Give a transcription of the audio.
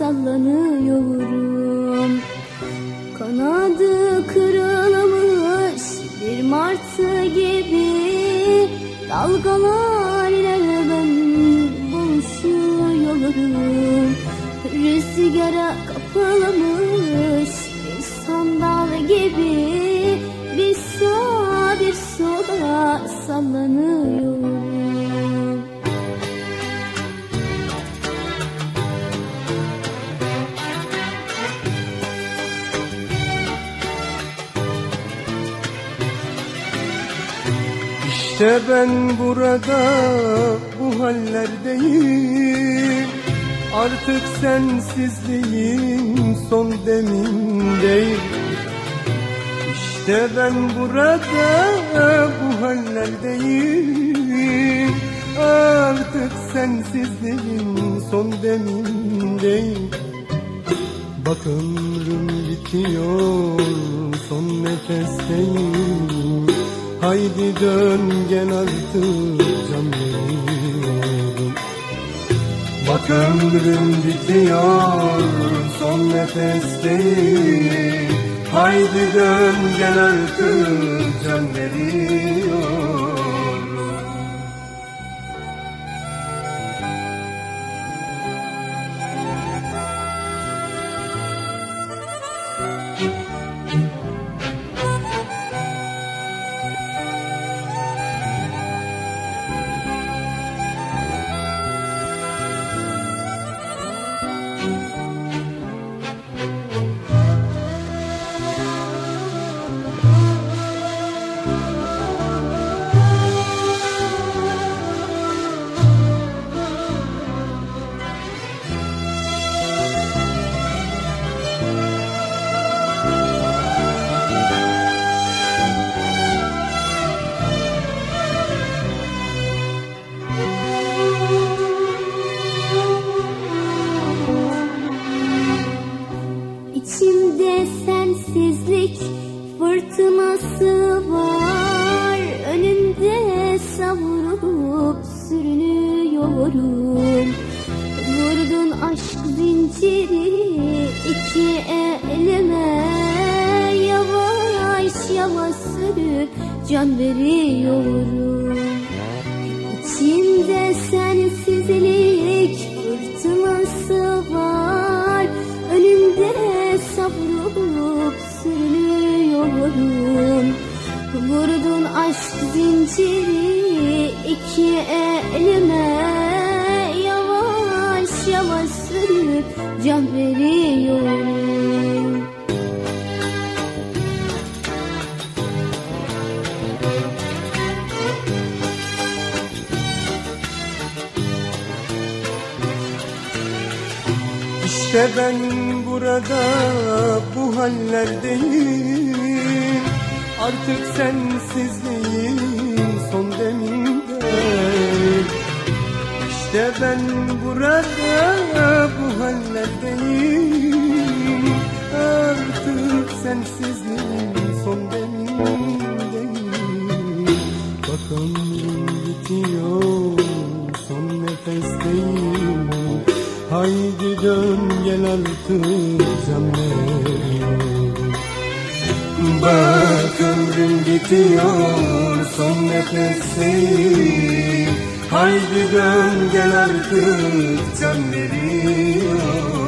veriyorum Kanadı kırılmış bir martı gibi Dalgalar ile ben buluşuyorum. Rüzgara kapılmış bir sandal gibi Bir sağa bir sola sallanıyorum İşte ben burada bu hallerdeyim. Artık sensizliğin son demindeyim. İşte ben burada bu hallerdeyim. Artık sensizliğin son demindeyim. Bak ömrüm bitiyor son nefesteyim Haydi dön gel artık can veriyorum Bak ömrüm bitiyor son nefesteyim Haydi dön gel artık can fırtınası var. Önümde savrulup sürünüyorum. Vurdun aşk zinciri iki elime. Yavaş yavaş sürüp can veriyorum. İçimde sensizlik sürünüyorum Vurdun aşk zinciri iki elime. Yavaş yavaş sürüp can veriyorum. İşte ben burada bu hallerdeyim Artık sensizliğin son deminde. İşte ben burada bu hallerdeyim Artık sensizliğin son demindeyim. Bak ömrüm bitiyor son nefesteyim. Haydi dön gel artık can veriyorum Bak ömrüm bitiyor son nefesteyim Haydi dön gel artık can veriyorum